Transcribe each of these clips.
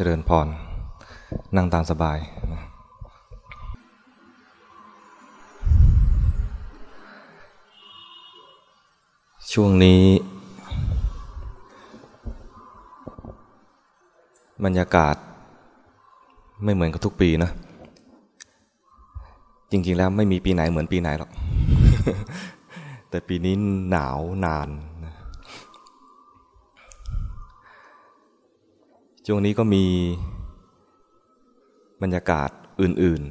เจริญพร นั่งตามสบาย ช่วงนี้ บรรยากาศ ไม่เหมือนกับทุกปีนะ จริงๆแล้วไม่มีปีไหนเหมือนปีไหนหรอก แต่ปีนี้หนาวนาน ช่วงนี้ก็มีบรรยากาศอื่น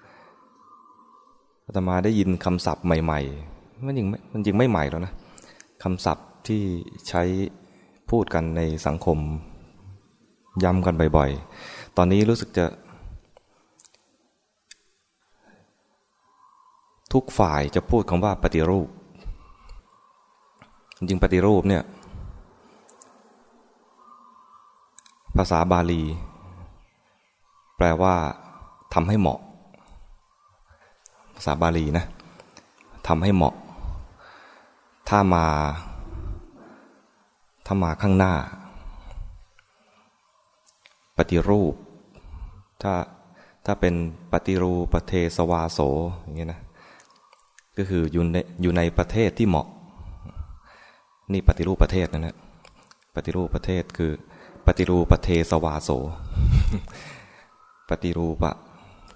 ๆอาตมาได้ยินคำศัพท์ใหม่ ๆ มันจริงมันจริงไม่ใหม่แล้วนะคำศัพท์ที่ใช้พูดกันในสังคมย้ำกันบ่อยๆ ตอนนี้รู้สึกจะ ทุกฝ่ายจะพูดคำว่าปฏิรูป จริงปฏิรูปเนี่ย ภาษาบาลี แปลว่าทำให้เหมาะ ภาษาบาลีนะทำให้เหมาะ ถ้ามา ถ้ามาข้างหน้า ปฏิรูป ถ้าถ้าเป็นปฏิรูปประเทศวาโสอย่างเงี้ยนะก็คืออยู่ในอยู่ในประเทศที่เหมาะ นี่ปฏิรูปประเทศนะนะปฏิรูปประเทศคือ ฏิรูปเทสวาโส ปฏิรูปะ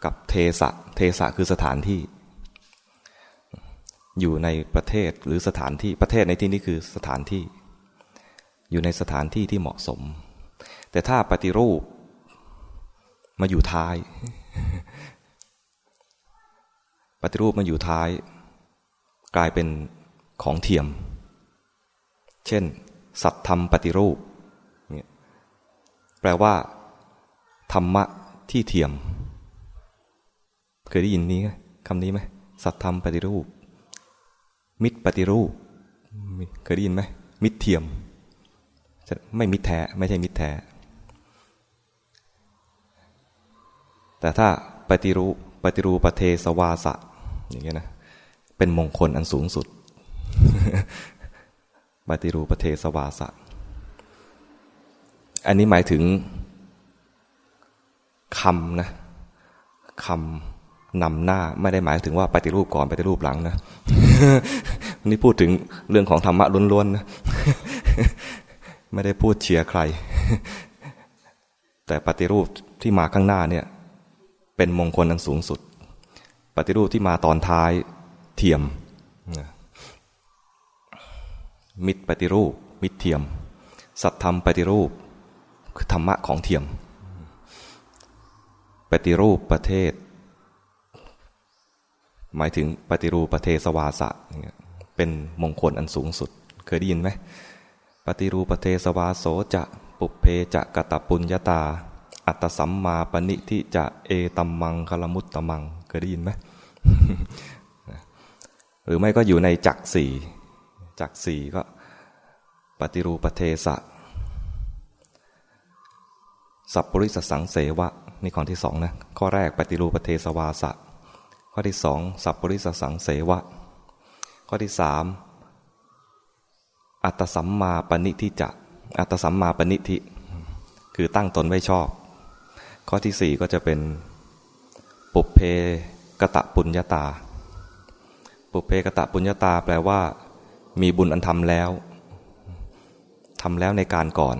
กับเทสะ เทสะคือสถานที่ อยู่ในประเทศหรือสถานที่ประเทศในที่นี้คือสถานที่ อยู่ในสถานที่ที่เหมาะสม แต่ถ้าปฏิรูปมาอยู่ท้าย ปฏิรูปมาอยู่ท้าย กลายเป็นของเทียม เช่น สัตธรรมปฏิรูป แปลว่า ธรรมะที่เทียม เคยได้ยินนี้คำนี้ไหมสัตธรรมปฏิรูป มิตรปฏิรูป เคยได้ยินไหมมิตรเทียม ไม่มิตรแท้ไม่ใช่มิตรแท้ แต่ถ้าปฏิรูปปฏิรูปเทสวาสะอย่างเงี้ยนะเป็นมงคลอันสูงสุดปฏิรูปเทสวาสะ อันนี้หมายถึงคำนะคำนำหน้าไม่ได้หมายถึงว่าปฏิรูปก่อนปฏิรูปหลังนะนี่พูดถึงเรื่องของธรรมะล้วนๆนะไม่ได้พูดเชียร์ใคร แต่ปฏิรูปที่มาข้างหน้าเนี่ย เป็นมงคลอันสูงสุด ปฏิรูปที่มาตอนท้ายเทียม มิตรปฏิรูป มิตรเทียม สัตธรรมปฏิรูป คือธรรมะของเทียม ปฏิรูปประเทศ หมายถึงปฏิรูปประเทศสวาสะเป็นมงคลอันสูงสุด เคยได้ยินไหมปฏิรูปประเทศสวาโสจะปุเพจะกตปุญญาตา อัตสัมมาปณิทิจะเอตัมมังคลมุตตมัง เคยได้ยินไหมหรือไม่ก็อยู่ในจักสี่จักสี่ก็ปฏิรูปประเทศะ สัพปริสสังเสวะนี่ข้อที่สองนะข้อแรกปฏิรูปเทสวาสะข้อที่สองสัพปริสสังเสวะ ข้อที่สามอัตสัมมาปณิทิจะอัตสัมมาปณิทิคือตั้งตนไว้ชอบ ข้อที่สี่ก็จะเป็นปุเพกะตะปุญญาตา ปุเพกะตะปุญญาตาแปลว่า มีบุญอันทำแล้วทำแล้วในการก่อน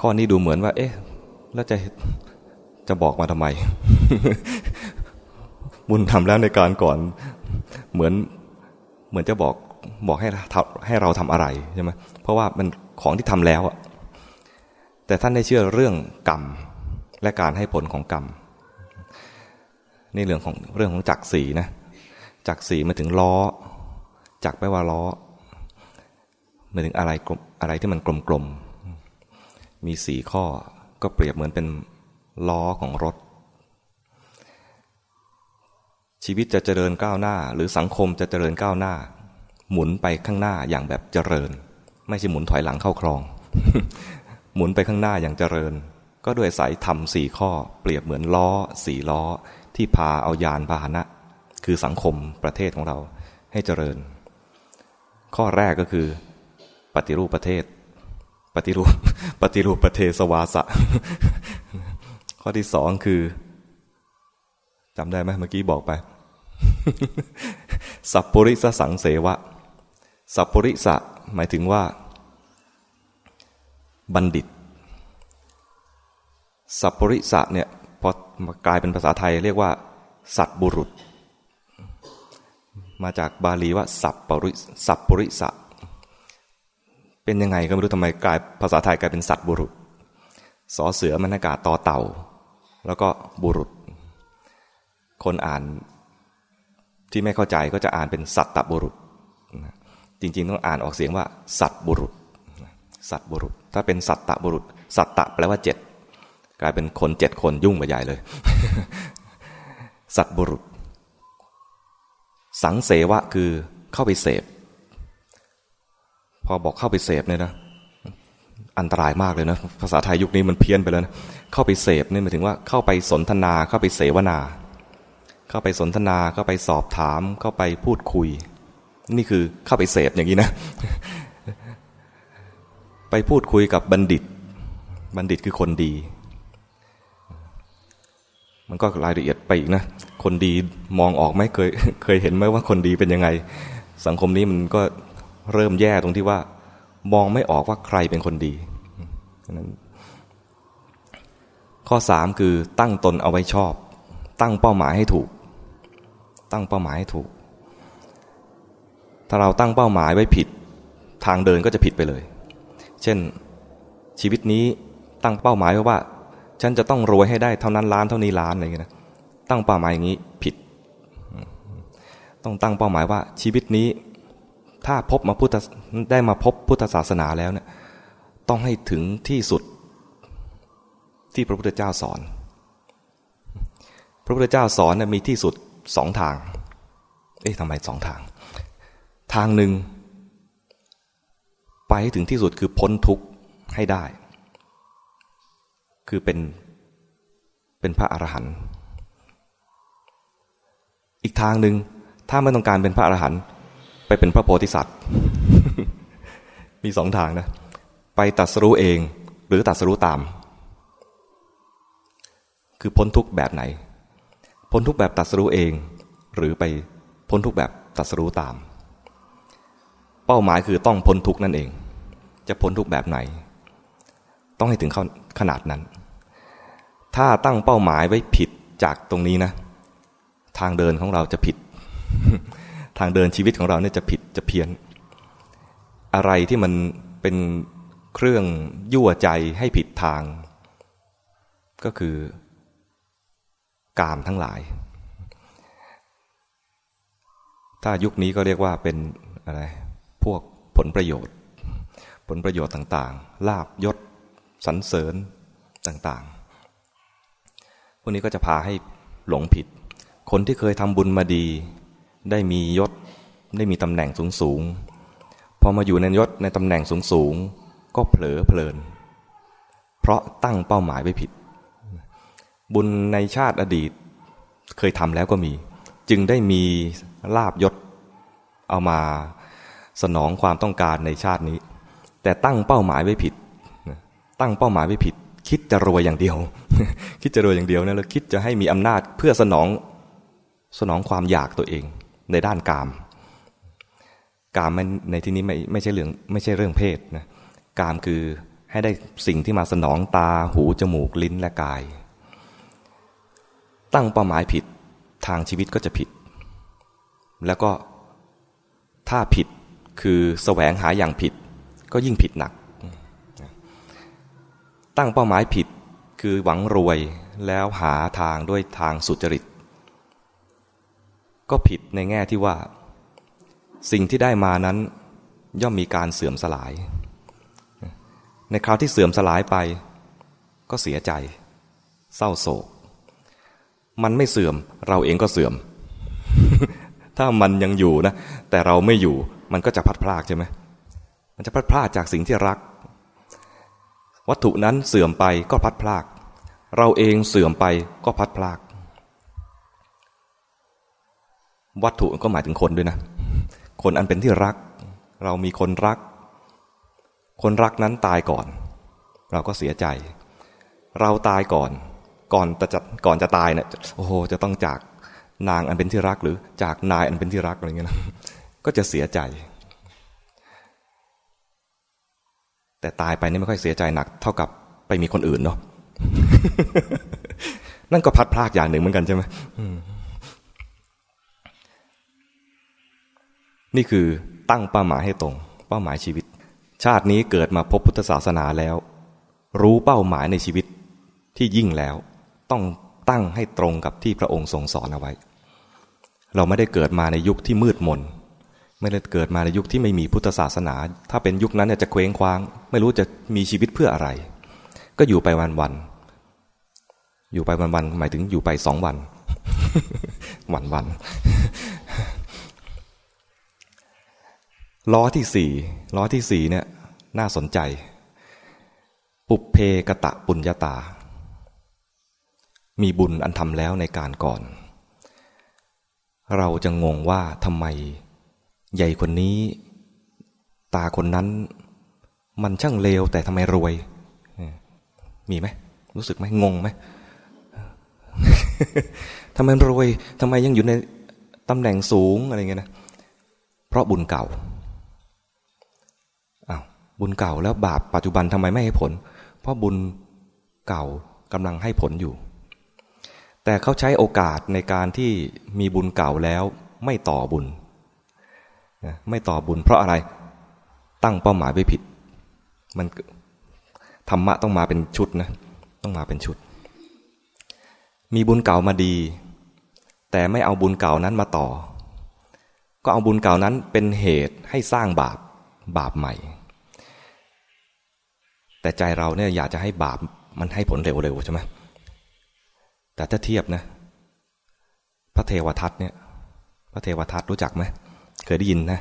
ข้อนี้ดูเหมือนว่า เอ๊ะ แล้วจะจะบอกมาทำไม บุญทำแล้วในการก่อน เหมือนเหมือนจะบอกบอกให้ให้เราทำอะไรใช่ไหมเพราะว่ามันของที่ทำแล้วอะแต่ท่านได้เชื่อเรื่องกรรมและการให้ผลของกรรมนี่เรื่องของเรื่องของจักสีนะจักสีมาถึงล้อ จักแปลว่าล้อมาถึงอะไรกลมอะไรที่มันกลมๆ มีสี่ข้อ ก็เปรียบเหมือนเป็นล้อของรถ ชีวิตจะเจริญก้าวหน้า หรือสังคมจะเจริญก้าวหน้า หมุนไปข้างหน้าอย่างแบบเจริญ ไม่ใช่หมุนถอยหลังเข้าคลอง หมุนไปข้างหน้าอย่างเจริญ ก็ด้วยสายธรรมสี่ข้อ เปรียบเหมือนล้อสี่ล้อ ที่พาเอายานพาหนะ คือสังคมประเทศของเราให้เจริญ ข้อแรกก็คือ ปฏิรูปประเทศ ปฏิรูปปฏิรูปประเทศวาสะ ข้อที่สองคือจำได้ไหมเมื่อกี้บอกไป สัพปริสสังเสวะ สัพปริสะหมายถึงว่า บัณฑิต สัพปริสะเนี่ยพอกลายเป็นภาษาไทย เรียกว่า สัตบุรุษ มาจากบาลีว่า สัพปริสัพปริสะ เป็นยังไงก็ไม่รู้ทำไมกลายภาษาไทยกลายเป็นสัตบุรุษสอเสือมันอากาศต่อเต่า แล้วก็บุรุษ คนอ่านที่ไม่เข้าใจก็จะอ่านเป็นสัตตบุรุษ จริงๆ ต้องอ่านออกเสียงว่า สัตบุรุษ สัตบุรุษ ถ้าเป็นสัตตบุรุษ สัตตะแปลว่าเจ็ดกลายเป็นคนเจ็ดคนยุ่งไปใหญ่เลย สัตบุรุษ สังเสวะคือเข้าไปเสพ พอบอกเข้าไปเสพเนี่ยนะอันตรายมากเลยนะ ภาษาไทยยุคนี้มันเพี้ยนไปแล้วนะเข้าไปเสพเนี่ยหมายถึงว่าเข้าไปสนทนาเข้าไปเสวนา เข้าไปสนทนาเข้าไปสอบถาม เข้าไปพูดคุย นี่คือเข้าไปเสพอย่างนี้นะ ไปพูดคุยกับบัณฑิต บัณฑิตคือคนดี มันก็รายละเอียดไปอีกนะ คนดีมองออกไหมเคยเคยเห็นไหมว่าคนดีเป็นยังไง สังคมนี้มันก็ เริ่มแย่ตรงที่ว่า มองไม่ออกว่าใครเป็นคนดีนั้นข้อสามคือตั้งตนเอาไว้ชอบ ตั้งเป้าหมายให้ถูก ตั้งเป้าหมายให้ถูก ถ้าเราตั้งเป้าหมายไว้ผิด ทางเดินก็จะผิดไปเลย เช่นชีวิตนี้ตั้งเป้าหมายไว้ว่า ฉันจะต้องรวยให้ได้เท่านั้นล้านเท่านี้ล้านอะไรอย่างนี้นะตั้งเป้าหมายอย่างนี้ผิด ต้องตั้งเป้าหมายว่าชีวิตนี้ ถ้าพบมาพุทธได้มาพบพุทธศาสนาแล้วเนี่ยต้องให้ถึงที่สุดที่พระพุทธเจ้าสอน พระพุทธเจ้าสอนมีที่สุดสองทาง เอ๊ะทำไมสองทาง ทางหนึ่งไปให้ถึงที่สุดคือพ้นทุกข์ให้ได้ คือเป็นเป็นพระอรหันต์ อีกทางหนึ่งถ้าไม่ต้องการเป็นพระอรหันต์ ไปเป็นพระโพธิสัตว์ มีสองทางนะ ไปตัดสรู้เองหรือตัดสรู้ตาม คือพ้นทุกแบบไหน พ้นทุกแบบตัดสรู้เอง หรือไปพ้นทุกแบบตัดสรู้ตาม เป้าหมายคือต้องพ้นทุกนั่นเอง จะพ้นทุกแบบไหน ต้องให้ถึงขนาดนั้น ถ้าตั้งเป้าหมายไว้ผิดจากตรงนี้นะ ทางเดินของเราจะผิด ทางเดินชีวิตของเราเนี่ยจะผิดจะเพี้ยน อะไรที่มันเป็นเครื่องยั่วใจให้ผิดทาง ก็คือกามทั้งหลาย ถ้ายุคนี้ก็เรียกว่าเป็นอะไรพวกผลประโยชน์ ผลประโยชน์ต่างๆ ลาบยศสรรเสริญต่างๆ พวกนี้ก็จะพาให้หลงผิด คนที่เคยทำบุญมาดี ได้มียศได้มีตำแหน่งสูงสูงพอมาอยู่ในยศในตำแหน่งสูงสูงก็เผลอเพลิน เพราะตั้งเป้าหมายไว้ผิด บุญในชาติอดีตเคยทำแล้วก็มี จึงได้มีลาบยศเอามาสนองความต้องการในชาตินี้ แต่ตั้งเป้าหมายไว้ผิด ตั้งเป้าหมายไว้ผิด คิดจะรวยอย่างเดียว คิดจะรวยอย่างเดียวนะแล้วคิดจะให้มีอำนาจเพื่อสนองสนองความอยากตัวเอง ในด้านกาม กามในที่นี้ไม่ไม่ใช่เรื่องไม่ใช่เรื่องเพศนะกามคือให้ได้สิ่งที่มาสนองตาหูจมูกลิ้นและกาย ตั้งเป้าหมายผิดทางชีวิตก็จะผิด แล้วก็ถ้าผิดคือแสวงหาอย่างผิด ก็ยิ่งผิดหนัก ตั้งเป้าหมายผิดคือหวังรวยแล้วหาทางด้วยทางสุจริต ก็ผิดในแง่ที่ว่า สิ่งที่ได้มานั้น ย่อมมีการเสื่อมสลาย ในคราวที่เสื่อมสลายไป ก็เสียใจ เศร้าโศก มันไม่เสื่อม เราเองก็เสื่อม ถ้ามันยังอยู่นะ แต่เราไม่อยู่มันก็จะพัดพลากใช่ไหมมันจะพัดพลากจากสิ่งที่รัก วัตถุนั้นเสื่อมไปก็พัดพลาก เราเองเสื่อมไปก็พัดพลาก วัตถุก็หมายถึงคนด้วยนะ คนอันเป็นที่รัก เรามีคนรัก คนรักนั้นตายก่อน เราก็เสียใจ เราตายก่อน ก่อนจะก่อนจะตายเนี่ยโอ้โหจะต้องจากนางอันเป็นที่รักหรือจากนายอันเป็นที่รักอะไรเงี้ยนะก็จะเสียใจ แต่ตายไปนี่ไม่ค่อยเสียใจหนัก เท่ากับไปมีคนอื่นเนาะนั่นก็พัดพลากอย่างหนึ่งเหมือนกันใช่ไหม นี่คือตั้งเป้าหมายให้ตรง เป้าหมายชีวิต ชาตินี้เกิดมาพบพุทธศาสนาแล้ว รู้เป้าหมายในชีวิตที่ยิ่งแล้ว ต้องตั้งให้ตรงกับที่พระองค์ทรงสอนเอาไว้ เราไม่ได้เกิดมาในยุคที่มืดมนไม่ได้เกิดมาในยุคที่ไม่มีพุทธศาสนา ถ้าเป็นยุคนั้นจะเคว้งคว้าง ไม่รู้จะมีชีวิตเพื่ออะไร ก็อยู่ไปวันๆอยู่ไปวันๆหมายถึงอยู่ไปสองวัน วันๆ ล้อที่สี่ล้อที่สี่เนี่ยน่าสนใจ ปุเพกะตะปุญญาตา มีบุญอันทำแล้วในการก่อน เราจะงงว่าทำไม ใหญ่คนนี้ ตาคนนั้น มันช่างเลวแต่ทำไมรวย มีไหม รู้สึกไหมงงไหมทำไมรวยทำไมยังอยู่ในตำแหน่งสูงอะไรเงี้ยนะ เพราะบุญเก่า บุญเก่าแล้วบาปปัจจุบันทำไมไม่ให้ผล เพราะบุญเก่ากำลังให้ผลอยู่ แต่เขาใช้โอกาสในการที่มีบุญเก่าแล้วไม่ต่อบุญ ไม่ต่อบุญ เพราะอะไรตั้งเป้าหมายไปผิด มันธรรมะต้องมาเป็นชุดนะ ต้องมาเป็นชุด มีบุญเก่ามาดี แต่ไม่เอาบุญเก่านั้นมาต่อ ก็เอาบุญเก่านั้นเป็นเหตุให้สร้างบาปบาปใหม่ แต่ใจเราเนี่ยอยากจะให้บาปมันให้ผลเร็วๆใช่ไหมแต่ถ้าเทียบนะ พระเทวทัตเนี่ย พระเทวทัตรู้จักไหมเคยได้ยินนะ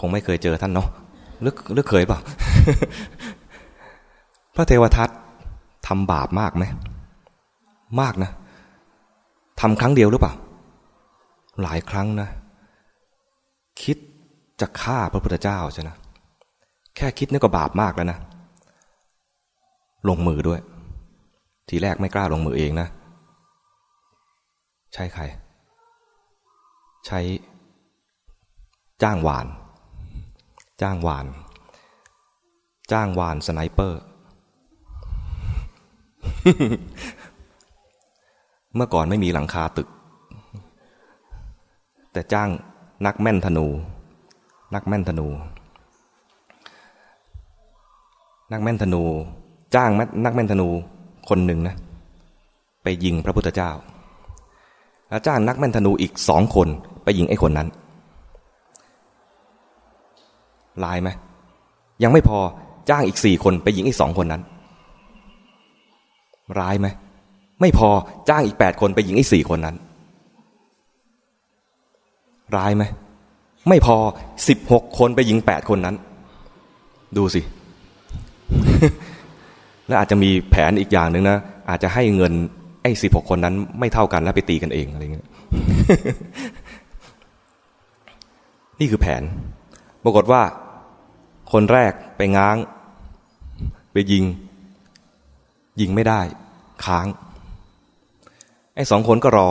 คงไม่เคยเจอท่านเนาะลึกลึกเคยเปล่า พระเทวทัตทำบาปมากไหม มากนะทำครั้งเดียวหรือเปล่า หลายครั้งนะ คิดจะฆ่าพระพุทธเจ้าใช่นะ แค่คิดนี่ก็บาปมากแล้วนะ ลงมือด้วย ทีแรกไม่กล้าลงมือเองนะ ใช้ใคร ใช้จ้างวาน จ้างวาน จ้างวานสไนเปอร์ เมื่อก่อนไม่มีหลังคาตึก แต่จ้างนักแม่นธนู นักแม่นธนู นักแม่นธนู จ้างนักแม่นธนูคนหนึ่งนะ ไปยิงพระพุทธเจ้า แล้วจ้างนักแม่นธนูอีกสองคนไปยิงไอ้คนนั้นลายไหมยังไม่พอจ้างอีกสี่คนไปยิงอีกสองคนนั้น ร้ายไหมไม่พอจ้างอีกแปดคนไปยิงอีกสี่คนนั้น ร้ายไหมไม่พอสิบหกคนไปยิงแปดคนนั้น ดูสิ แล้วอาจจะมีแผนอีกอย่างหนึ่งนะอาจจะให้เงินไอ้สิบหกคนนั้น ไม่เท่ากันแล้วไปตีกันเองอะไรเงี้ยนี่คือแผน ปรากฏว่า คนแรกไปง้าง ไปยิง ยิงไม่ได้ ค้าง ไอ้สองคนก็รอ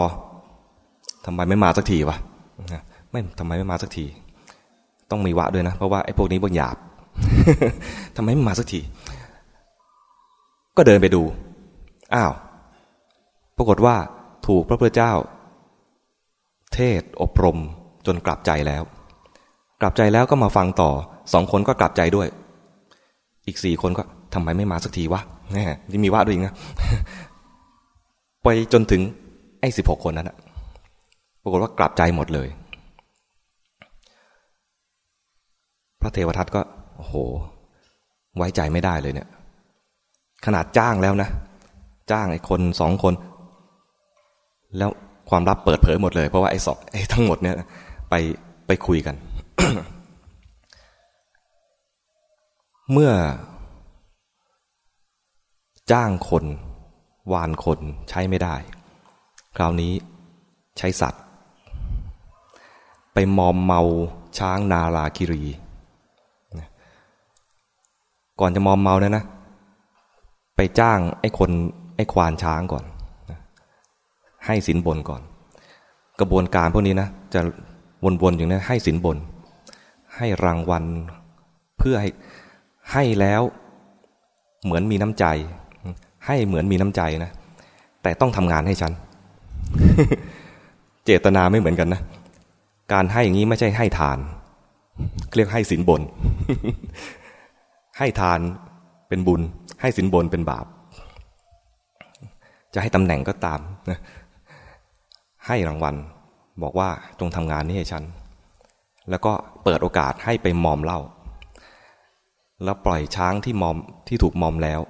ทำไมไม่มาสักทีวะไม่ทำไมไม่มาสักที ต้องมีวะด้วยนะ เพราะว่าไอ้พวกนี้พวกหยาบทำไมไม่มาสักที ก็เดินไปดู อ้าว ปรากฏว่าถูกพระพุทธเจ้า เทศอบรมจนกลับใจแล้ว กลับใจแล้วก็มาฟังต่อ สองคนก็กลับใจด้วย อีกสี่คนก็ทำไมไม่มาสักทีวะแน่ที่มีว่าด้วยนะ ไปจนถึง ไอ้สิบหกคนนั้นปรากฏว่ากลับใจหมดเลย พระเทวทัตก็ โอ้โห ไว้ใจไม่ได้เลยเนี่ย ขนาดจ้างแล้วนะ จ้างไอ้คนสองคน แล้วความลับเปิดเผยหมดเลย เพราะว่าไอ้สองไอ้ทั้งหมดเนี่ยไปไปคุยกัน เมื่อ จ้างคน วานคนใช้ไม่ได้ คราวนี้ใช้สัตว์ ไปมอมเมาช้างนาลาคิรี ก่อนจะมอมเมาเนี่ยนะ ไปจ้างไอ้คนไอ้ควานช้างก่อน ให้สินบนก่อน กระบวนการพวกนี้นะ จะวนๆอย่างนี้ให้สินบน ให้รางวัลเพื่อให้ให้แล้วเหมือนมีน้ำใจ ให้เหมือนมีน้ำใจนะ แต่ต้องทำงานให้ฉัน เจตนาไม่เหมือนกันนะ การให้อย่างนี้ไม่ใช่ให้ทาน เรียกให้สินบน ให้ทานเป็นบุญ ให้สินบนเป็นบาป จะให้ตำแหน่งก็ตามนะให้รางวัลบอกว่าจงทำงานนี้ให้ฉัน แล้วก็เปิดโอกาสให้ไปมอมเหล้าแล้วปล่อยช้างที่มอมที่ถูกมอมแล้ว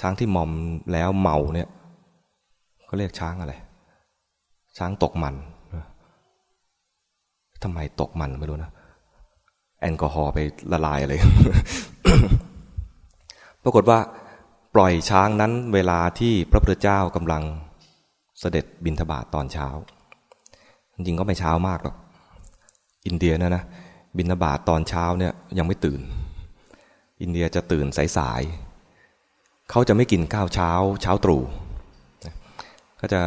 ช้างที่มอมแล้วเมาเนี่ยเขาเรียกช้างอะไร ช้างตกมันทำไมตกมันไม่รู้นะ แอลกอฮอล์ไปละลายอะไร ปรากฏว่า ปล่อยช้างนั้นเวลาที่พระพุทธเจ้ากำลังเสด็จบินทบาทตอนเช้า จริงก็ไม่เช้ามากหรอก อินเดียนะนะบินทบาทตอนเช้าเนี่ยยังไม่ตื่น อินเดียจะตื่นสายๆเขาจะไม่กินข้าวเช้า เช้าตรู่ก็จะ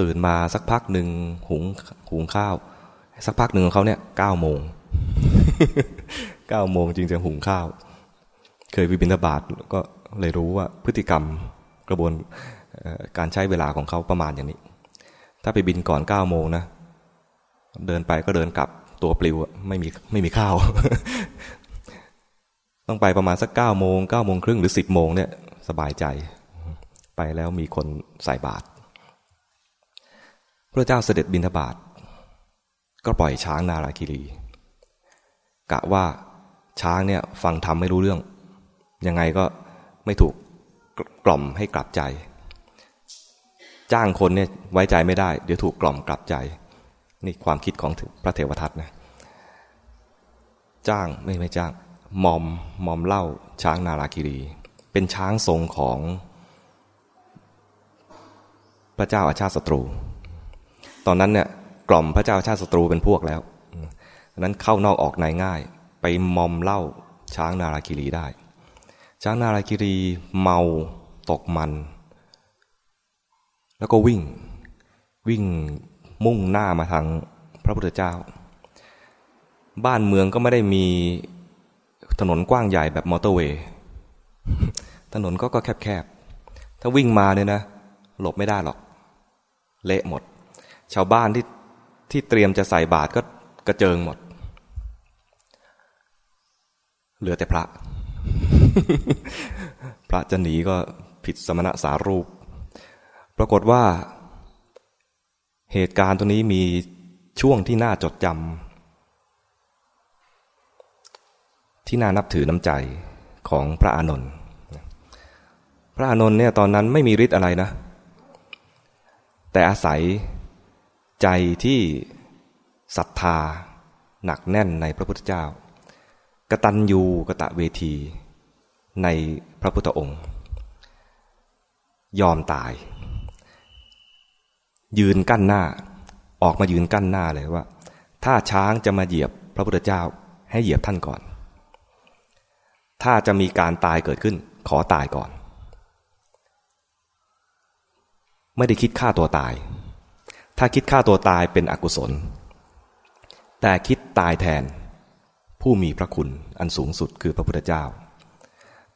ตื่นมาสักพักหนึ่งหุงหุงข้าว สักพักหนึ่งของเขาเนี่ยเก้าโมงเก้าโมงจริงจะหุงข้าว เคยวิบินทบาทก็เลยรู้ว่าพฤติกรรมกระบวนการใช้เวลาของเขาประมาณอย่างนี้ ถ้าไปบินก่อนเก้าโมงนะ เดินไปก็เดินกลับตัวปลิวไม่มีไม่มีข้าว ต้องไปประมาณสักเก้าโมงเก้าโมงครึ่งหรือสิบโมงเนี่ยสบายใจ ไปแล้วมีคนใส่บาตรพระเจ้าเสด็จบินทบาท ก็ปล่อยช้างนาราคิรี กะว่าช้างเนี่ยฟังทำไม่รู้เรื่อง ยังไงก็ไม่ถูกกล่อมให้กลับใจ จ้างคนเนี่ยไว้ใจไม่ได้ เดี๋ยวถูกกล่อมกลับใจ นี่ความคิดของพระเทวทัตนะจ้างไม่ไม่จ้างมอมมอมเล่าช้างนาราคิรี เป็นช้างทรงของ พระเจ้าอาชาติศัตรู ตอนนั้นเนี่ยกล่อมพระเจ้าอาชาติศัตรูเป็นพวกแล้วนั้นเข้านอกออกในง่าย ไปมอมเล่าช้างนาราคิรีได้ ช้างนาราคิรีเมาตกมัน แล้วก็วิ่ง วิ่งมุ่งหน้ามาทางพระพุทธเจ้า บ้านเมืองก็ไม่ได้มีถนนกว้างใหญ่แบบมอเตอร์เวย์ถนนก็ก็แคบๆ ถ้าวิ่งมาเนี่ยนะ หลบไม่ได้หรอก เละหมด ชาวบ้านที่ที่เตรียมจะใส่บาตรก็กระเจิงหมด เหลือแต่พระ พระจะหนีก็ผิดสมณะสารูป ปรากฏว่า เหตุการณ์ตัวนี้มีช่วงที่น่าจดจำที่น่านับถือน้ำใจของพระอานนท์พระอานนท์เนี่ยตอนนั้นไม่มีฤทธิ์อะไรนะ แต่อาศัยใจที่ศรัทธาหนักแน่นในพระพุทธเจ้ากตัญญูกะตะเวที ในพระพุทธองค์ ยอมตาย ยืนกั้นหน้า ออกมายืนกั้นหน้าเลยว่า ถ้าช้างจะมาเหยียบพระพุทธเจ้าให้เหยียบท่านก่อน ถ้าจะมีการตายเกิดขึ้น ขอตายก่อน ไม่ได้คิดฆ่าตัวตาย ถ้าคิดฆ่าตัวตายเป็นอกุศล แต่คิดตายแทนผู้มีพระคุณอันสูงสุดคือพระพุทธเจ้า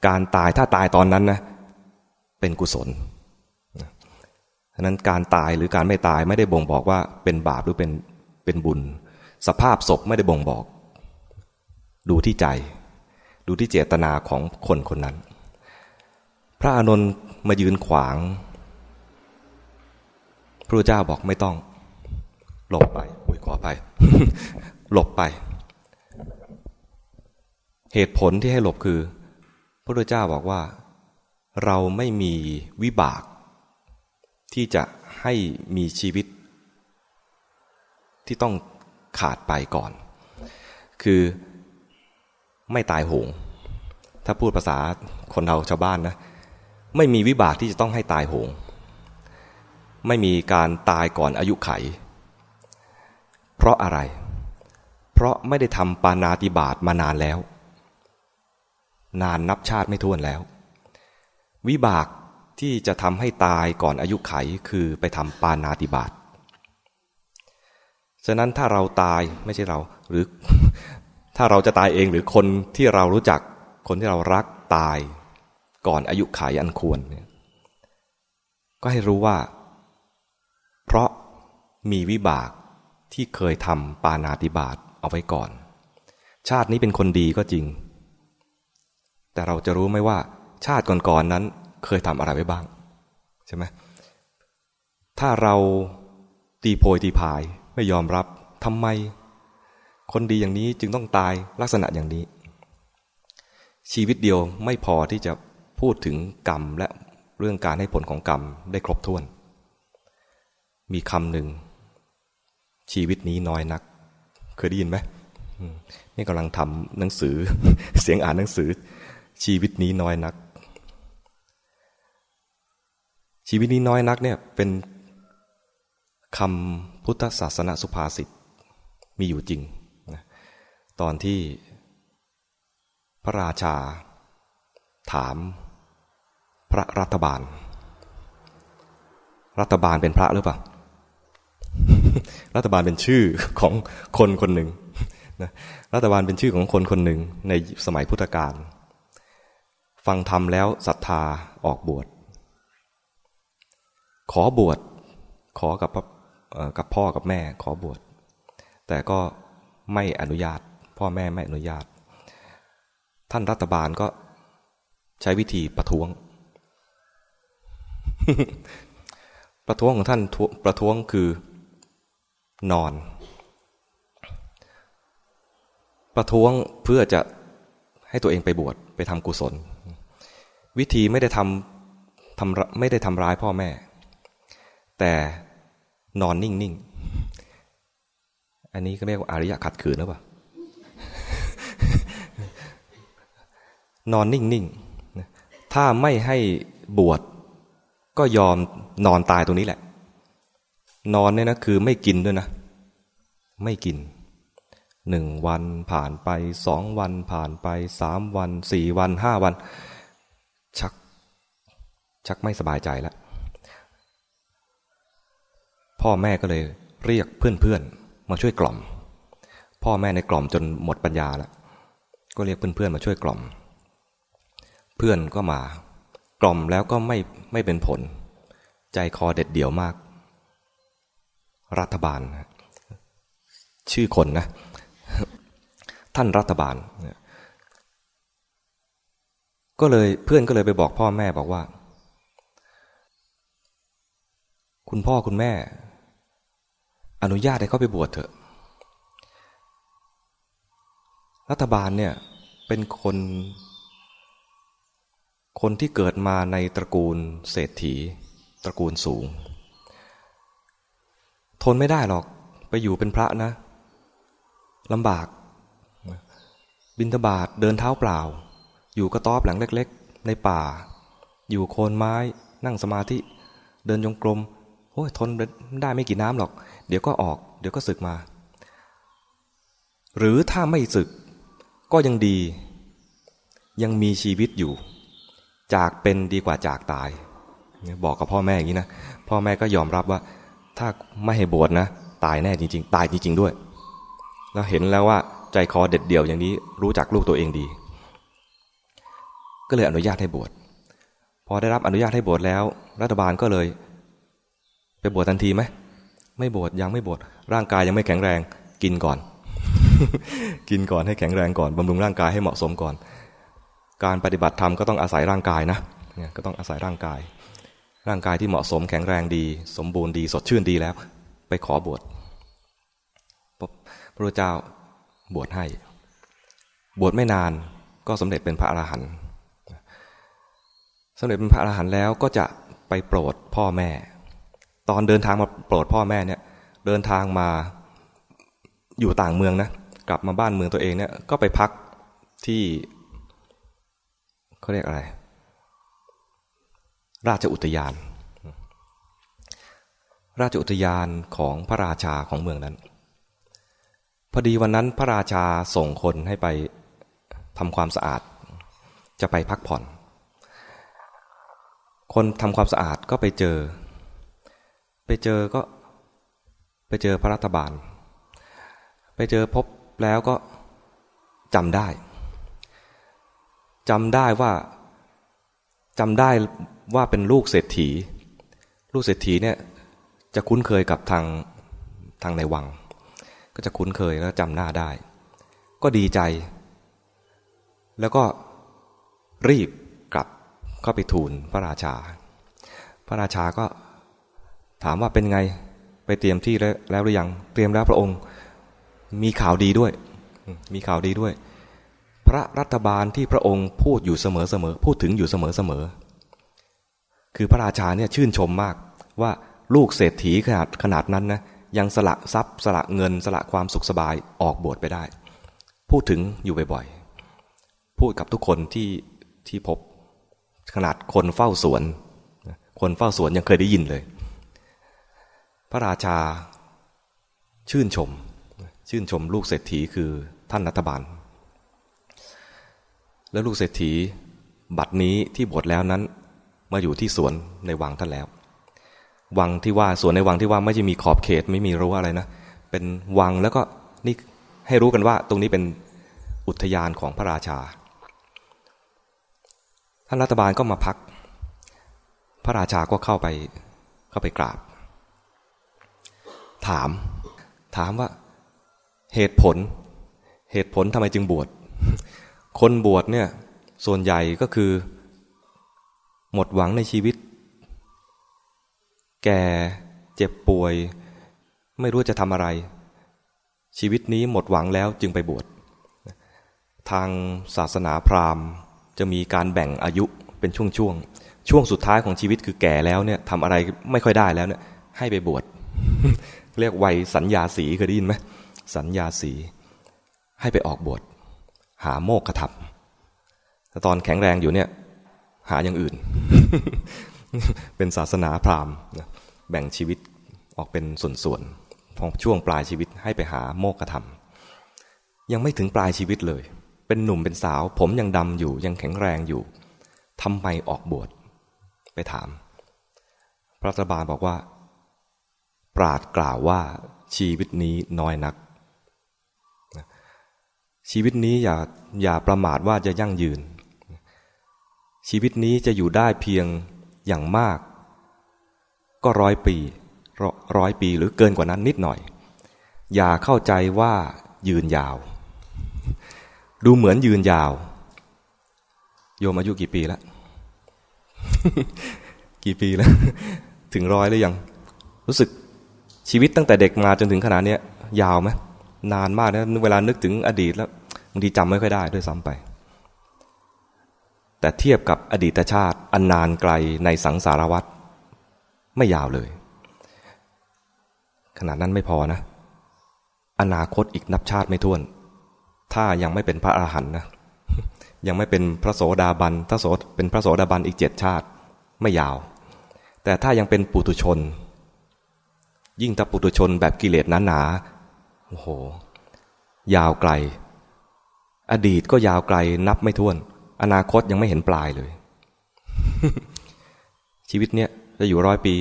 การตายถ้าตายตอนนั้นนะเป็นกุศลฉะนั้นการตายหรือการไม่ตายไม่ได้บ่งบอกว่าเป็นบาปหรือเป็นเป็นบุญ สภาพศพไม่ได้บ่งบอก ดูที่ใจ ดูที่เจตนาของคนคนนั้น พระอานนท์มายืนขวาง พระเจ้าบอกไม่ต้อง หลบไปโอ้ยขอไป หลบไป เหตุผลที่ให้หลบคือ พระพุทธเจ้าบอกว่า เราไม่มีวิบาก ที่จะให้มีชีวิต ที่ต้องขาดไปก่อน คือไม่ตายโหง ถ้าพูดภาษาคนเราชาวบ้านนะ ไม่มีวิบากที่จะต้องให้ตายโหง ไม่มีการตายก่อนอายุไข เพราะอะไร เพราะไม่ได้ทำปานาติบาตมานานแล้ว นานนับชาติไม่ท้วนแล้ว วิบากที่จะทำให้ตายก่อนอายุไขคือไปทำปานาติบาตฉะนั้นถ้าเราตายไม่ใช่เราหรือถ้าเราจะตายเองหรือคนที่เรารู้จักคนที่เรารักตายก่อนอายุขัยอันควรเนี่ยก็ให้รู้ว่า เพราะมีวิบากที่เคยทำปานาติบาตเอาไว้ก่อน ชาตินี้เป็นคนดีก็จริง แต่เราจะรู้ไหมว่าชาติก่อนๆนนั้นเคยทำอะไรไว้บ้างใช่ไหมถ้าเราตีโพยตีพายไม่ยอมรับทำไม คนดีอย่างนี้จึงต้องตายลักษณะอย่างนี้ ชีวิตเดียวไม่พอที่จะพูดถึงกรรมและเรื่องการให้ผลของกรรมได้ครบถ้วน มีคำหนึ่ง ชีวิตนี้น้อยนัก เคยได้ยินไหมนี่กำลังทำหนังสือ เสียงอ่านหนังสือ ชีวิตนี้น้อยนัก ชีวิตนี้น้อยนักเนี่ยเป็นคำพุทธศาสนาสุภาษิตมีอยู่จริงนะตอนที่พระราชาถามพระรัฐบาล รัฐบาลเป็นพระหรือเปล่า รัฐบาลเป็นชื่อของคนคนหนึ่งนะรัฐบาลเป็นชื่อของคนคนหนึ่งในสมัยพุทธกาล ฟังธรรมแล้วศรัทธาออกบวช ขอบวช ขอกับกับพ่อกับแม่ขอบวช แต่ก็ไม่อนุญาต พ่อแม่ไม่อนุญาต ท่านรัฐบาลก็ใช้วิธีประท้วง ประท้วงของท่านประท้วงคือนอน ประท้วงเพื่อจะให้ตัวเองไปบวชไปทำกุศล วิธีไม่ได้ทำทำไม่ได้ทำร้ายพ่อแม่ แต่นอนนิ่งๆ อันนี้ก็เรียกว่าอริยะขัดขืนหรือเปล่านอนนิ่งๆ ถ้าไม่ให้บวชก็ยอมนอนตายตรงนี้แหละ นอนเนี่ยนะคือไม่กินด้วยนะ ไม่กินหนึ่งวันผ่านไปสองวันผ่านไปสามวันสี่วันห้าวัน ชักไม่สบายใจแล้วพ่อแม่ก็เลยเรียกเพื่อนๆ มาช่วยกล่อม พ่อแม่ในกล่อมจนหมดปัญญาแล้วก็เรียกเพื่อนๆมาช่วยกล่อม เพื่อนก็มากล่อมแล้วก็ไม่ไม่เป็นผล ใจคอเด็ดเดี่ยวมาก รัฐบาล ชื่อคนนะ ท่านรัฐบาล ก็เลยเพื่อนก็เลยไปบอกพ่อแม่บอกว่า คุณพ่อคุณแม่ อนุญาตให้เขาไปบวชเถอะ รัฐบาลเนี่ยเป็นคน คนที่เกิดมาในตระกูลเศรษฐี ตระกูลสูง ทนไม่ได้หรอกไปอยู่เป็นพระนะลำบาก บินทบาทเดินเท้าเปล่า อยู่กระต๊อบหลังเล็ก ๆ ในป่า อยู่โคนไม้นั่งสมาธิ เดินจงกรม โอ้ยทนได้ไม่กี่น้ำหรอก เดี๋ยวก็ออก เดี๋ยวก็ศึกมา หรือถ้าไม่ศึกก็ยังดี ยังมีชีวิตอยู่ จากเป็นดีกว่าจากตาย บอกกับพ่อแม่อย่างนี้นะพ่อแม่ก็ยอมรับว่า ถ้าไม่ให้บวชนะ ตายแน่จริง ๆ ตายจริง ๆด้วย แล้วเห็นแล้วว่าใจคอเด็ดเดี่ยวอย่างนี้รู้จักลูกตัวเองดี ก็เลยอนุญาตให้บวชพอได้รับอนุญาตให้บวชแล้ว รัฐบาลก็เลย บวชทันทีไหมไม่บวชยังไม่บวชร่างกายยังไม่แข็งแรง กินก่อน กินก่อนให้แข็งแรงก่อนบำรุงร่างกายให้เหมาะสมก่อน การปฏิบัติธรรมก็ต้องอาศัยร่างกายนะเนี่ยก็ต้องอาศัยร่างกาย ร่างกายที่เหมาะสมแข็งแรงดี สมบูรณ์ดีสดชื่นดีแล้ว ไปขอบวชพระเจ้าบวชให้ บวชไม่นานก็สำเร็จเป็นพระอรหันต์สำเร็จเป็นพระอรหันต์แล้วก็จะไปโปรดพ่อแม่ ตอนเดินทางมาโปรดพ่อแม่เนี่ย เดินทางมาอยู่ต่างเมืองนะกลับมาบ้านเมืองตัวเองเนี่ยก็ไปพักที่เขาเรียกอะไร ราชอุทยาน ราชอุทยานของพระราชาของเมืองนั้น พอดีวันนั้นพระราชาส่งคนให้ไปทำความสะอาด จะไปพักผ่อน คนทำความสะอาดก็ไปเจอ ไปเจอก็ไปเจอพระรัฐบาล ไปเจอพบแล้วก็จำได้จำได้ว่าจำได้ว่าเป็นลูกเศรษฐี ลูกเศรษฐีเนี่ยจะคุ้นเคยกับทางทางในวัง ก็จะคุ้นเคยแล้วจำหน้าได้ ก็ดีใจ แล้วก็รีบกลับเข้าไปทูลพระราชา พระราชาก็ ถามว่าเป็นไงไปเตรียมที่แล้วหรือยังเตรียมแล้วพระองค์ มีข่าวดีด้วย มีข่าวดีด้วย พระรัฐบาลที่พระองค์พูดอยู่เสมอเสมอพูดถึงอยู่เสมอเสมอคือพระราชาเนี่ยชื่นชมมากว่าลูกเศรษฐีขนาดขนาดนั้นนะยังสละทรัพย์ สละเงิน สละความสุขสบายออกบวชไปได้ พูดถึงอยู่บ่อยๆ พูดกับทุกคนที่ที่พบขนาดคนเฝ้าสวน คนเฝ้าสวนยังเคยได้ยินเลย ระราชาชื่นชม ชื่นชมลูกเศรษฐีคือท่านรัฐบาล แล้วลูกเศรษฐีบัดนี้ที่บวชแล้วนั้นมาอยู่ที่สวนในวังท่านแล้ว วังที่ว่าสวนในวังที่ว่าไม่ใช่มีขอบเขตไม่มีรั้วอะไรนะ เป็นวังแล้วก็นี่ให้รู้กันว่าตรงนี้เป็นอุทยานของพระราชา ท่านรัฐบาลก็มาพัก พระราชาก็เข้าไปเข้าไปกราบ ถาม ถามว่าเหตุผล เหตุผลทำไมจึงบวช คนบวชเนี่ยส่วนใหญ่ก็คือ หมดหวังในชีวิต แก่เจ็บป่วย ไม่รู้จะทำอะไร ชีวิตนี้หมดหวังแล้วจึงไปบวช ทางศาสนาพราหมณ์ จะมีการแบ่งอายุเป็นช่วงช่วงช่วงสุดท้ายของชีวิตคือแก่แล้วเนี่ยทำอะไรไม่ค่อยได้แล้วเนี่ยให้ไปบวช เรียกวัยสัญญาสีเคยได้ยินไหมสัญญาสี ให้ไปออกบวชหาโมกขทับแต่ตอนแข็งแรงอยู่เนี่ย หาอย่างอื่น เป็นศาสนาพราหมณ์แบ่งชีวิตออกเป็นส่วนๆของช่วงปลายชีวิตให้ไปหาโมกขธรรม ยังไม่ถึงปลายชีวิตเลย เป็นหนุ่มเป็นสาว ผมยังดำอยู่ยังแข็งแรงอยู่ทำไมออกบวชไปถาม พระรัฐบาลบอกว่า ปราดกล่าวว่าชีวิตนี้น้อยนัก ชีวิตนี้อย่าอย่าประมาทว่าจะยั่งยืน ชีวิตนี้จะอยู่ได้เพียงอย่างมาก ก็ร้อยปีร้อยปีหรือเกินกว่านั้นนิดหน่อย อย่าเข้าใจว่ายืนยาว ดูเหมือนยืนยาว โยมอายุกี่ปีแล้ว กี่ปีแล้ว ถึงร้อยหรือยัง รู้สึก ชีวิตตั้งแต่เด็กมาจนถึงขนาดนี้ยาวไหมนานมากนะเวลานึกถึงอดีตแล้วบางทีจำไม่ค่อยได้ด้วยซ้ำไป แต่เทียบกับอดีตชาติอันนานไกลในสังสารวัตรไม่ยาวเลย ขนาดนั้นไม่พอนะ อนาคตอีกนับชาติไม่ท้วน ถ้ายังไม่เป็นพระอรหันต์นะยังไม่เป็นพระโสดาบันถ้าโสเป็นพระโสดาบันอีกเจ็ดชาติ ไม่ยาว แต่ถ้ายังเป็นปุตุชน ยิ่งถ้าปุตุชนแบบกิเลสหนาๆโอ้โห ยาวไกล อดีตก็ยาวไกลนับไม่ถ้วน อนาคตยังไม่เห็นปลายเลย ชีวิตเนี้ยจะอยู่ร้อยปี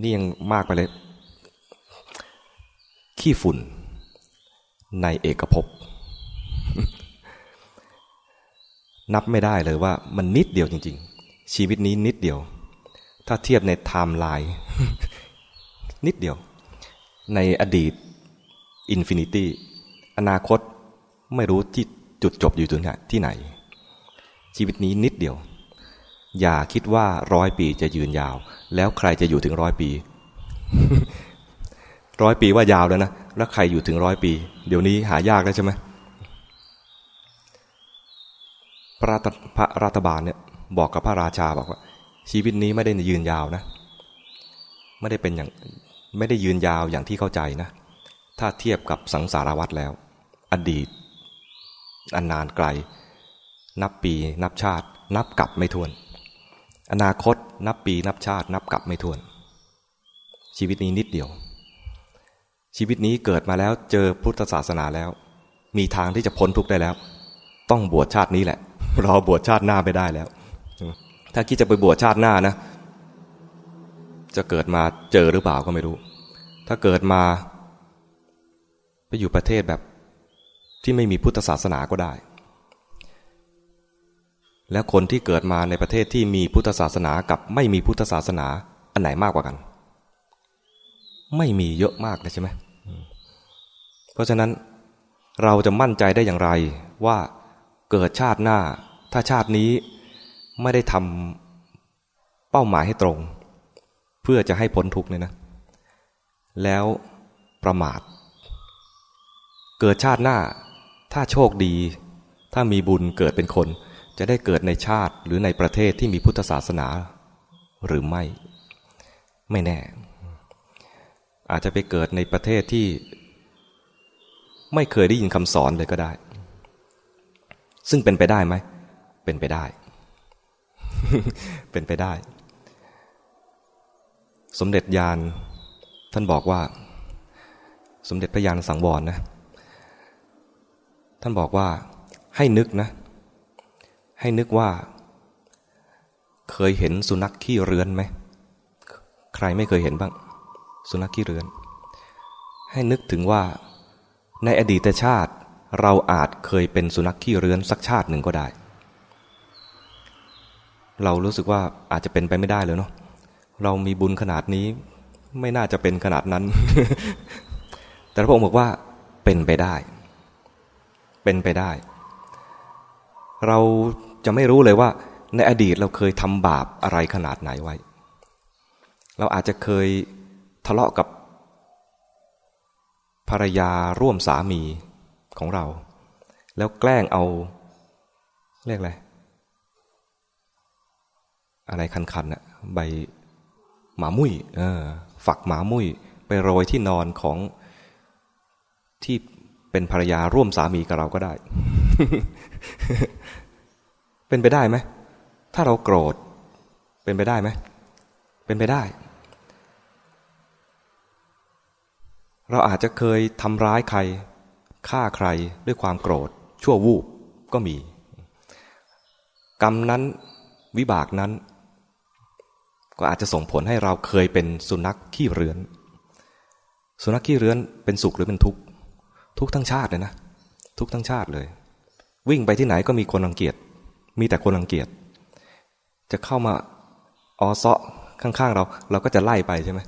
นี่ยังมากไปเลย ขี้ฝุ่น ในเอกภพนับไม่ได้เลยว่ามันนิดเดียวจริง ๆ ชีวิตนี้นิดเดียว ถ้าเทียบในไทม์ไลน์ นิดเดียว ในอดีต infinity อนาคตไม่รู้ที่จุดจบอยู่ตรงที่ไหน ชีวิตนี้นิดเดียว อย่าคิดว่าร้อยปีจะยืนยาว แล้วใครจะอยู่ถึงร้อยปีร้อยปีว่ายาวแล้วนะ แล้วใครอยู่ถึงร้อยปี เดี๋ยวนี้หายากแล้วใช่ไหมพระพระรัฐบาลเนี่ยบอกกับพระราชาบอกว่า ชีวิตนี้ไม่ได้ยืนยาวนะ ไม่ได้เป็นอย่าง ไม่ได้ยืนยาวอย่างที่เข้าใจนะ ถ้าเทียบกับสังสารวัตรแล้ว อดีต อันนานไกล นับปีนับชาติ นับกลับไม่ถ้วน อนาคตนับปีนับชาติ นับกลับไม่ถ้วน ชีวิตนี้นิดเดียว ชีวิตนี้เกิดมาแล้วเจอพุทธศาสนาแล้ว มีทางที่จะพ้นทุกข์ได้แล้ว ต้องบวชชาตินี้แหละรอบวชชาติหน้าไปได้แล้ว ถ้าคิดจะไปบวชชาติหน้านะ จะเกิดมาเจอหรือเปล่าก็ไม่รู้ ถ้าเกิดมา ไปอยู่ประเทศแบบที่ไม่มีพุทธศาสนาก็ได้ แล้วคนที่เกิดมาในประเทศที่มีพุทธศาสนากับไม่มีพุทธศาสนาอันไหนมากกว่ากัน ไม่มีเยอะมากเลยใช่ไหมเพราะฉะนั้นเราจะมั่นใจได้อย่างไรว่าเกิดชาติหน้า ถ้าชาตินี้ไม่ได้ทำเป้าหมายให้ตรง เพื่อจะให้พ้นทุกข์เนี่ยนะ แล้วประมาท เกิดชาติหน้า ถ้าโชคดี ถ้ามีบุญเกิดเป็นคน จะได้เกิดในชาติหรือในประเทศที่มีพุทธศาสนาหรือไม่ ไม่แน่ อาจจะไปเกิดในประเทศที่ไม่เคยได้ยินคำสอนเลยก็ได้ ซึ่งเป็นไปได้ไหม เป็นไปได้ เป็นไปได้ สมเด็จยานท่านบอกว่า สมเด็จพระยานสังวรนะ ท่านบอกว่าให้นึกนะ ให้นึกว่า เคยเห็นสุนัขขี้เรือนไหม ใครไม่เคยเห็นบ้าง สุนัขขี้เรือน ให้นึกถึงว่าในอดีตชาติเราอาจเคยเป็นสุนัขขี้เรือนสักชาติหนึ่งก็ได้ เรารู้สึกว่าอาจจะเป็นไปไม่ได้เลยเนาะ เรามีบุญขนาดนี้ ไม่น่าจะเป็นขนาดนั้น แต่พระองค์บอกว่าเป็นไปได้ เป็นไปได้ เราจะไม่รู้เลยว่า ในอดีตเราเคยทำบาปอะไรขนาดไหนไว้ เราอาจจะเคยทะเลาะกับภรรยาร่วมสามีของเรา แล้วแกล้งเอา เรียกอะไร อะไรคันๆน่ะใบ หมามุ้ยฝักหมามุ้ยไปโรยที่นอนของที่เป็นภรรยาร่วมสามีกับเราก็ได้ เป็นไปได้ไหม ถ้าเราโกรธ เป็นไปได้ไหม เป็นไปได้ เราอาจจะเคยทำร้ายใคร ฆ่าใครด้วยความโกรธ ชั่ววูบก็มี กรรมนั้นวิบากนั้น ก็อาจจะส่งผลให้เราเคยเป็นสุนัขขี้เรือน สุนัขขี้เรือนเป็นสุขหรือเป็นทุกข์ทุกทั้งชาติเลยนะ ทุกทั้งชาติเลย วิ่งไปที่ไหนก็มีคนรังเกียจมีแต่คนรังเกียจจะเข้ามาออซาะข้างๆเรา เราก็จะไล่ไปใช่ไหม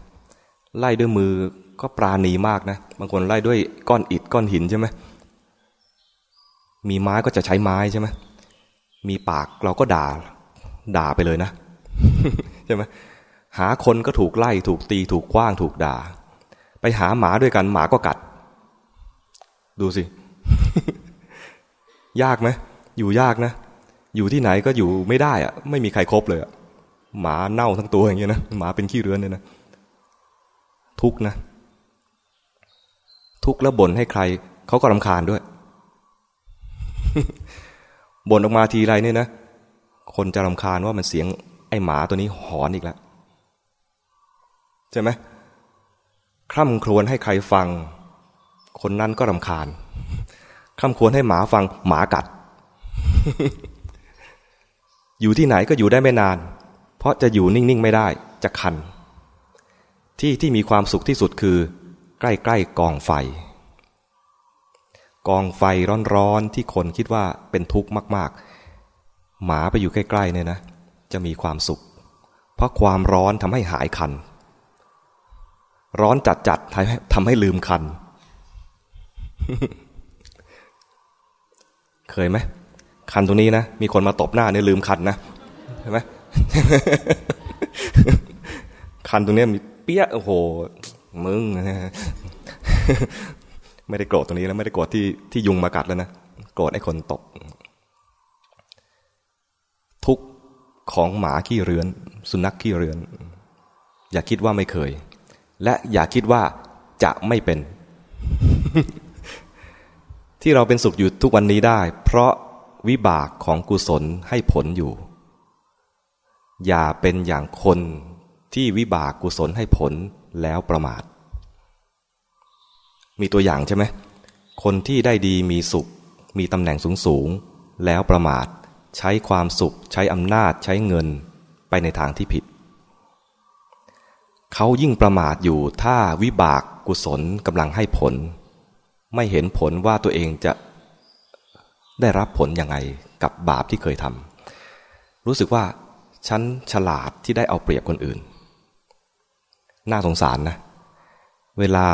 ไล่ด้วยมือก็ปราณีมากนะ บางคนไล่ด้วยก้อนอิฐก้อนหินใช่ไหมมีไม้ก็จะใช้ไม้ใช่ไหมมีปากเราก็ด่า ด่าไปเลยนะ ใช่ไหมหาคนก็ถูกไล่ ถูกตี ถูกคว้าง ถูกด่า ไปหาหมาด้วยกันหมาก็กัด ดูสิ ยากไหมอยู่ยากนะ อยู่ที่ไหนก็อยู่ไม่ได้อะไม่มีใครครบเลยอะหมาเน่าทั้งตัวอย่างเงี้ยนะหมาเป็นขี้เรือนเนี่ยนะทุกนะ ทุกข์แล้วบ่นให้ใครเขาก็รำคาญด้วยบ่นออกมาทีไรเนี่ยนะ คนจะรำคาญว่ามันเสียง หมาตัวนี้หอนอีกแล้วใช่ไหมคร่ำครวญให้ใครฟัง คนนั้นก็รำคาญคร่ำครวญให้หมาฟังหมากัด อยู่ที่ไหนก็อยู่ได้ไม่นาน เพราะจะอยู่นิ่ง ๆ ไม่ได้จะคัน ที่ที่มีความสุขที่สุดคือ ใกล้ๆกองไฟ กองไฟร้อน ๆ ที่คนคิดว่าเป็นทุกข์มาก ๆ หมาไปอยู่ใกล้ ๆ เนี่ยนะ จะมีความสุข เพราะความร้อนทำให้หายคัน ร้อนจัดๆทำให้ลืมคัน เคยไหมคันตรงนี้นะ มีคนมาตบหน้าเนี่ยลืมคันนะใช่ไหมคันตรงนี้มีเปี้ยโอ้โห มึงไม่ได้โกรธตรงนี้แล้วไม่ได้โกรธที่ที่ยุงมากัดแล้วนะ โกรธไอ้คนตก ทุก ของหมาขี้เรือน สุนัขขี้เรือน อย่าคิดว่าไม่เคย และอย่าคิดว่าจะไม่เป็น ที่เราเป็นสุขอยู่ทุกวันนี้ได้ เพราะวิบากของกุศลให้ผลอยู่ อย่าเป็นอย่างคนที่วิบากกุศลให้ผลแล้วประมาท มีตัวอย่างใช่ไหมคนที่ได้ดีมีสุข มีตำแหน่งสูงสูงแล้วประมาท ใช้ความสุข ใช้อำนาจใช้เงินไปในทางที่ผิด เขายิ่งประมาทอยู่ถ้าวิบากกุศลกำลังให้ผล ไม่เห็นผลว่าตัวเองจะได้รับผลยังไงกับบาปที่เคยทำรู้สึกว่าฉันฉลาดที่ได้เอาเปรียบคนอื่น น่าสงสารนะ เวลา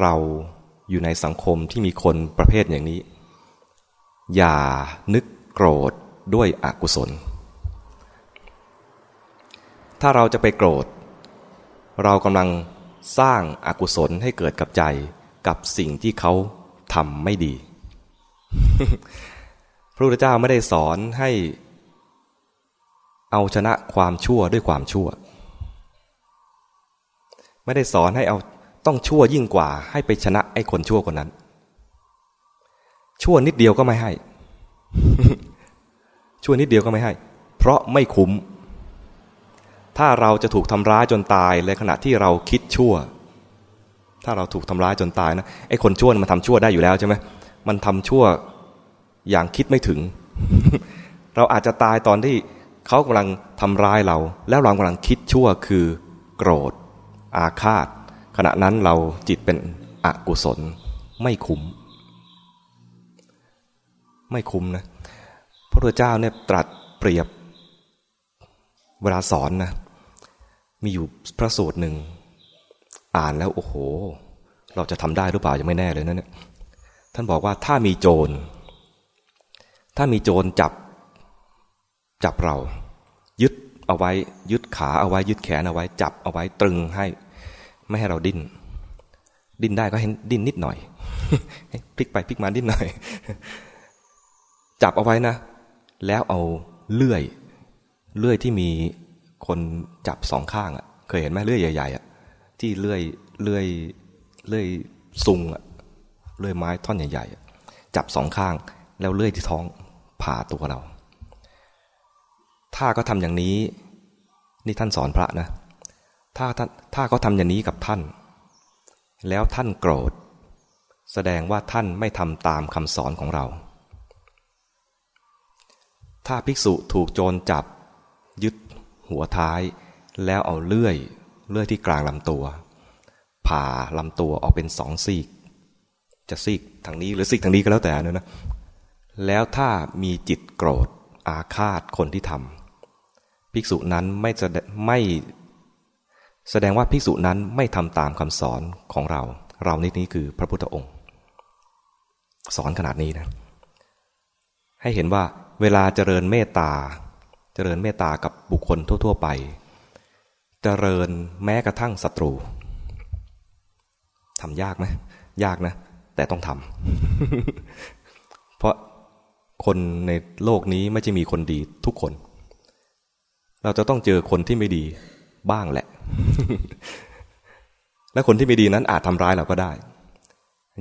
เราอยู่ในสังคมที่มีคนประเภทอย่างนี้ อย่านึก โกรธด้วยอกุศล ถ้าเราจะไปโกรธ เรากำลังสร้างอากุศลให้เกิดกับใจกับสิ่งที่เขาทำไม่ดี พระพุทธเจ้าไม่ได้สอนให้ เอาชนะความชั่วด้วยความชั่ว ไม่ได้สอนให้เอาต้องชั่วยิ่งกว่าให้ไปชนะไอ้คนชั่วคนนั้น ชั่วนิดเดียวก็ไม่ให้ ชั่วนิดเดียวก็ไม่ให้ เพราะไม่คุ้ม ถ้าเราจะถูกทำร้ายจนตายในขณะที่เราคิดชั่ว ถ้าเราถูกทำร้ายจนตายนะไอ้คนชั่วมันทำชั่วได้อยู่แล้วใช่ไหมมันทำชั่วอย่างคิดไม่ถึง เราอาจจะตายตอนที่เขากำลังทำร้ายเรา แล้วเรากำลังคิดชั่วคือ โกรธ อาฆาต ขณะนั้นเราจิตเป็นอกุศลไม่คุ้ม ไม่คุ้มนะ พระพุทธเจ้าเนี่ยตรัสเปรียบเวลาสอนนะมีอยู่พระสูตรหนึ่ง อ่านแล้วโอ้โห เราจะทำได้หรือเปล่ายังไม่แน่เลยนะเนี่ยท่านบอกว่าถ้ามีโจร ถ้ามีโจรจับจับเรา ยึดเอาไว้ ยึดขาเอาไว้ ยึดแขนเอาไว้ จับเอาไว้ตรึงให้ ไม่ให้เราดิ้น ดิ้นได้ก็ให้ดิ้นนิดหน่อยพลิกไปพลิกมาดิ้นหน่อย จับเอาไว้นะ แล้วเอาเลื่อย เลื่อยที่มีคนจับสองข้างอะ่ะ เคยเห็นไหมเลื่อยใหญ่ๆอะ่ะ ที่เลื่อยเลื่อยเลื่อยซุงอะ่ะ เลื่อยไม้ท่อนใหญ่ๆจับสองข้าง แล้วเลื่อยที่ท้องผ่าตัวเรา ถ้าก็ทำอย่างนี้ นี่ท่านสอนพระนะ ถ้าท่านถ้าเขาทำอย่างนี้กับท่าน แล้วท่านโกรธ แสดงว่าท่านไม่ทำตามคำสอนของเรา ถ้าภิกษุถูกโจรจับ ยึดหัวท้าย แล้วเอาเลื่อย เลื่อยที่กลางลำตัว ผ่าลำตัวออกเป็นสองซีก จะซีกทางนี้หรือซีกทางนี้ก็แล้วแต่นะนะ แล้วถ้ามีจิตโกรธ อาฆาตคนที่ทำภิกษุนั้นไม่แสดไม่แสดงว่าภิกษุนั้นไม่ทำตามคำสอนของเรา เรานี่นี้คือพระพุทธองค์ สอนขนาดนี้นะ ให้เห็นว่า เวลาเจริญเมตตา เจริญเมตตากับบุคคลทั่ว ๆ ไป เจริญแม้กระทั่งศัตรูทำยากไหมยากนะ แต่ต้องทำเพราะคนในโลกนี้ไม่ใช่มีคนดีทุกคน เราจะต้องเจอคนที่ไม่ดีบ้างแหละ และคนที่ไม่ดีนั้นอาจทำร้ายเราก็ได้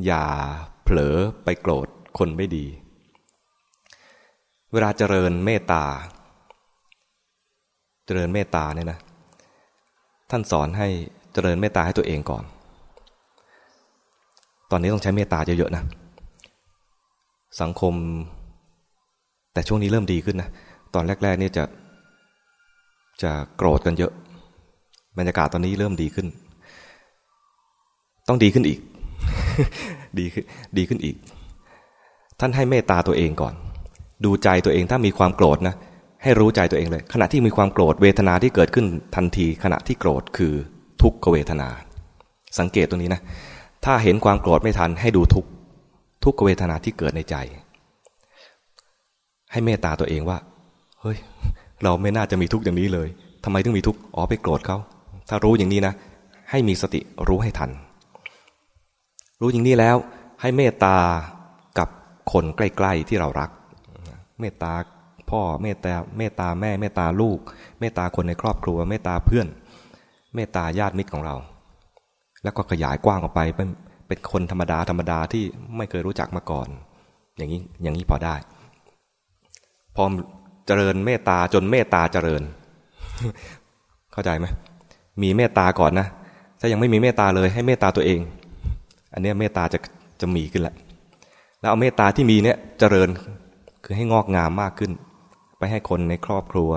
อย่าเผลอไปโกรธคนไม่ดี เวลาเจริญเมตตา เจริญเมตตาเนี่ยนะ ท่านสอนให้เจริญเมตตาให้ตัวเองก่อน ตอนนี้ต้องใช้เมตตาเยอะๆนะ สังคม แต่ช่วงนี้เริ่มดีขึ้นนะ ตอนแรกๆนี่จะจะโกรธกันเยอะ บรรยากาศตอนนี้เริ่มดีขึ้น ต้องดีขึ้นอีก ดีขึ้นดีขึ้นอีก ท่านให้เมตตาตัวเองก่อน ดูใจตัวเองถ้ามีความโกรธนะให้รู้ใจตัวเองเลย ขณะที่มีความโกรธเวทนาที่เกิดขึ้นทันที ขณะที่โกรธคือทุกขเวทนา สังเกตตรงนี้นะ ถ้าเห็นความโกรธไม่ทันให้ดูทุกทุกขเวทนาที่เกิดในใจ ให้เมตตาตัวเองว่า เฮ้ย เราไม่น่าจะมีทุกอย่างนี้เลยทำไมถึงมีทุกอ๋อไปโกรธเขาถ้ารู้อย่างนี้นะ ให้มีสติรู้ให้ทัน รู้อย่างนี้แล้ว ให้เมตตากับคนใกล้ ๆที่เรารัก เมตตาพ่อเมตตาเมตตาแม่เมตตาลูก เมตตาคนในครอบครัว เมตตาเพื่อน เมตตาญาติมิตรของเรา แล้วก็ขยายกว้างออกไปเป็นเป็นคนธรรมดาธรรมดาที่ไม่เคยรู้จักมาก่อน อย่างนี้อย่างนี้พอได้ พอเจริญเมตตาจนเมตตาเจริญ เข้าใจไหมมีเมตตาก่อนนะถ้ายังไม่มีเมตตาเลยให้เมตตาตัวเอง อันนี้เมตตาจะจะมีขึ้นแหล้วแล้วเอาเมตตาที่มีเนี่ยเจริญ คือให้งอกงามมากขึ้น ไปให้คนในครอบครัว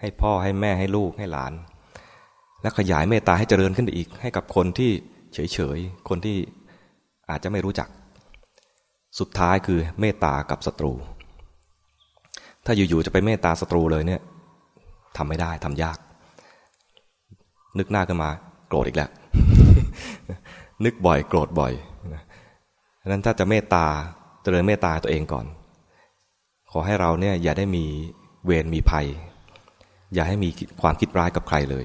ให้พ่อให้แม่ให้ลูกให้หลาน และขยายเมตตาให้เจริญขึ้นไปอีก ให้กับคนที่เฉยๆคนที่อาจจะไม่รู้จัก สุดท้ายคือเมตตากับศัตรู ถ้าอยู่ๆจะไปเมตตาศัตรูเลยเนี่ยทำไม่ได้ทำยาก นึกหน้าขึ้นมา โกรธอีกแล้วนึกบ่อย โกรธบ่อยนั้นถ้าจะเมตตาเจริญเมตตาตัวเองก่อน ขอให้เราเนี่ยอย่าได้มีเวรมีภัย อย่าให้มีความคิดร้ายกับใครเลย